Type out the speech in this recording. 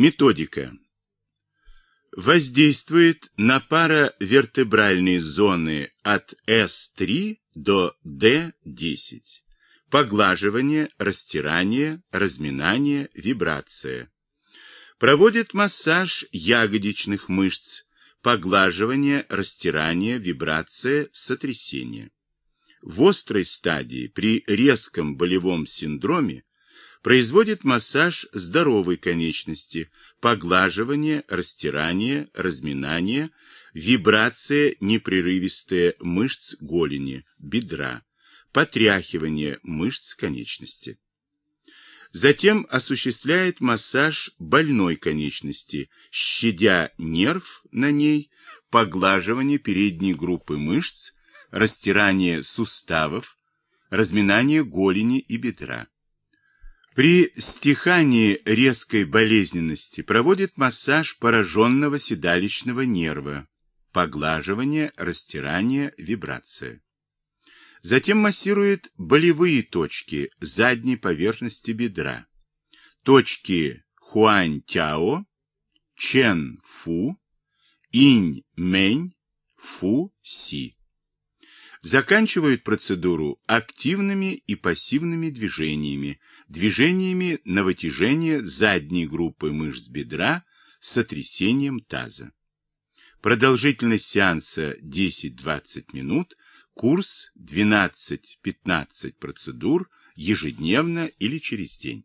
Методика. Воздействует на паравертебральные зоны от С3 до Д10. Поглаживание, растирание, разминание, вибрация. Проводит массаж ягодичных мышц, поглаживание, растирание, вибрация, сотрясение. В острой стадии при резком болевом синдроме производит массаж здоровой конечности, поглаживание, растирание, разминание, вибрация непрерывистая мышц голени, бедра, потряхивание мышц конечности. Затем осуществляет массаж больной конечности, щадя нерв на ней, поглаживание передней группы мышц, растирание суставов, разминание голени и бедра. При стихании резкой болезненности проводит массаж пораженного седалищного нерва, поглаживание, растирание, вибрация. Затем массирует болевые точки задней поверхности бедра, точки Хуань-Тяо, Чен-Фу, Инь-Мень, Фу-Си. Заканчивает процедуру активными и пассивными движениями, движениями на вытяжение задней группы мышц бедра с сотрясением таза. Продолжительность сеанса 10-20 минут, курс 12-15 процедур ежедневно или через день.